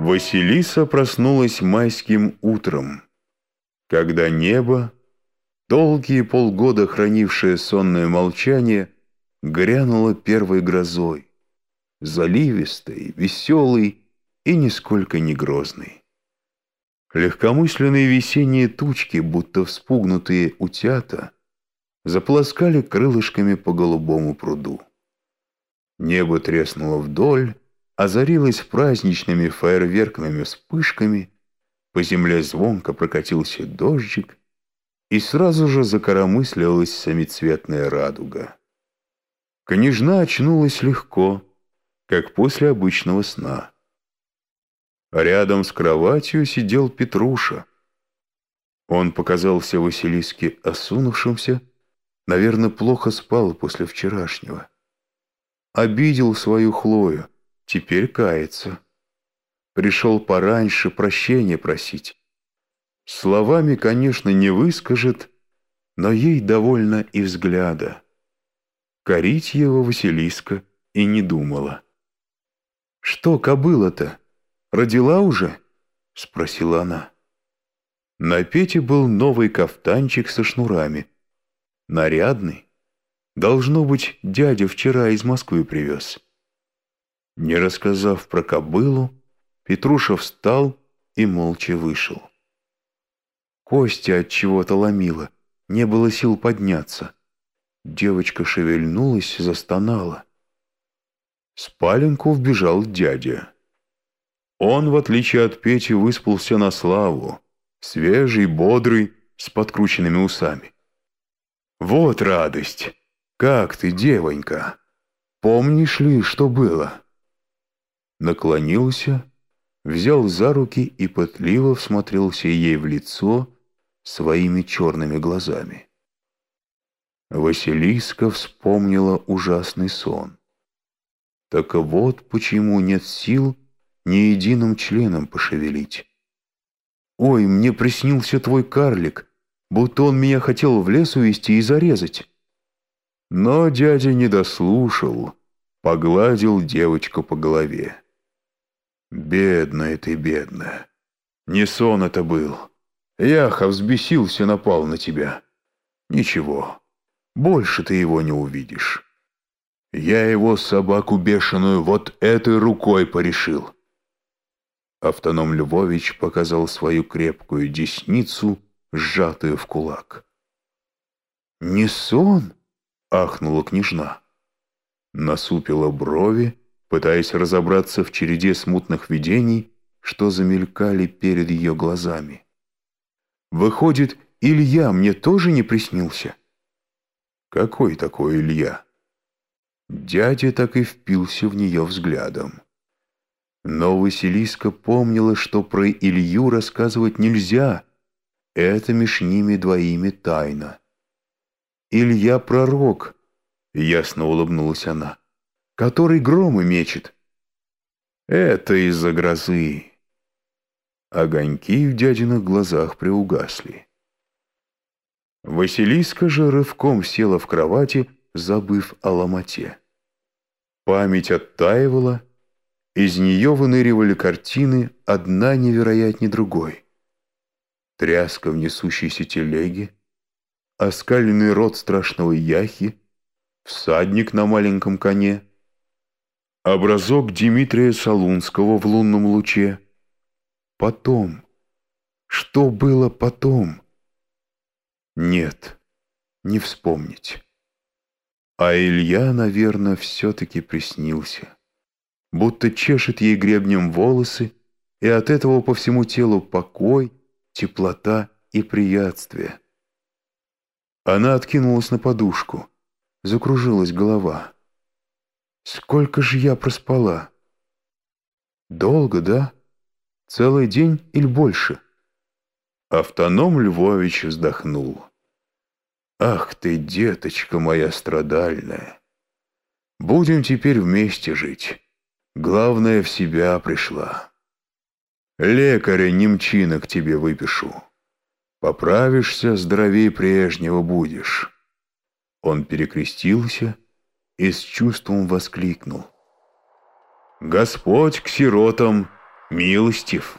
Василиса проснулась майским утром, когда небо, долгие полгода хранившее сонное молчание, грянуло первой грозой, заливистой, веселой и нисколько не грозной. Легкомысленные весенние тучки, будто вспугнутые утята, заполоскали крылышками по голубому пруду. Небо треснуло вдоль, озарилось праздничными фейерверкными вспышками, по земле звонко прокатился дождик, и сразу же закоромыслилась самицветная радуга. Княжна очнулась легко, как после обычного сна. Рядом с кроватью сидел Петруша. Он показался Василиске осунувшимся, наверное, плохо спал после вчерашнего. Обидел свою Хлою, теперь кается. Пришел пораньше прощения просить. Словами, конечно, не выскажет, но ей довольно и взгляда. Корить его Василиска и не думала. «Что кобыла-то? Родила уже?» — спросила она. На Пете был новый кафтанчик со шнурами. Нарядный. Должно быть, дядя вчера из Москвы привез. Не рассказав про кобылу, Петруша встал и молча вышел. Костя от чего-то ломила, не было сил подняться. Девочка шевельнулась, застонала. В спаленку вбежал дядя. Он, в отличие от Пети, выспался на славу, свежий, бодрый, с подкрученными усами. «Вот радость! Как ты, девонька! Помнишь ли, что было?» Наклонился, взял за руки и пытливо всмотрелся ей в лицо своими черными глазами. Василиска вспомнила ужасный сон. Так вот почему нет сил ни единым членом пошевелить. «Ой, мне приснился твой карлик, будто он меня хотел в лес увести и зарезать». Но дядя не дослушал, погладил девочку по голове. Бедная ты, бедная. Не сон это был. Яха взбесился, напал на тебя. Ничего, больше ты его не увидишь. Я его, собаку бешеную, вот этой рукой порешил. Автоном Львович показал свою крепкую десницу, сжатую в кулак. «Не сон?» — ахнула княжна. Насупила брови, пытаясь разобраться в череде смутных видений, что замелькали перед ее глазами. «Выходит, Илья мне тоже не приснился?» «Какой такой Илья?» Дядя так и впился в нее взглядом. Но Василиска помнила, что про Илью рассказывать нельзя. Это меж ними двоими тайна. «Илья пророк», — ясно улыбнулась она который громы мечет. Это из-за грозы. Огоньки в дядиных глазах приугасли. Василиска же рывком села в кровати, забыв о ломоте. Память оттаивала, из нее выныривали картины, одна невероятнее другой. Тряска в несущейся телеге, оскаленный рот страшного яхи, всадник на маленьком коне — Образок Дмитрия Солунского в лунном луче. Потом. Что было потом? Нет, не вспомнить. А Илья, наверное, все-таки приснился. Будто чешет ей гребнем волосы, и от этого по всему телу покой, теплота и приятствие. Она откинулась на подушку, закружилась голова. Сколько же я проспала? Долго, да? Целый день или больше? Автоном Львович вздохнул. Ах ты, деточка моя страдальная! Будем теперь вместе жить. Главное, в себя пришла. Лекаря немчина к тебе выпишу. Поправишься, здоровее прежнего будешь. Он перекрестился и с чувством воскликнул. «Господь к сиротам милостив.